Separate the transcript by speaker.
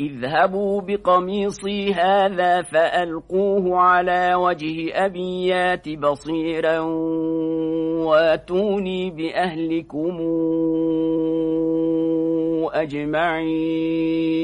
Speaker 1: اذهبوا بقميصي هذا فألقوه على وجه أبيات بصيرا واتوني بأهلكم أجمعين.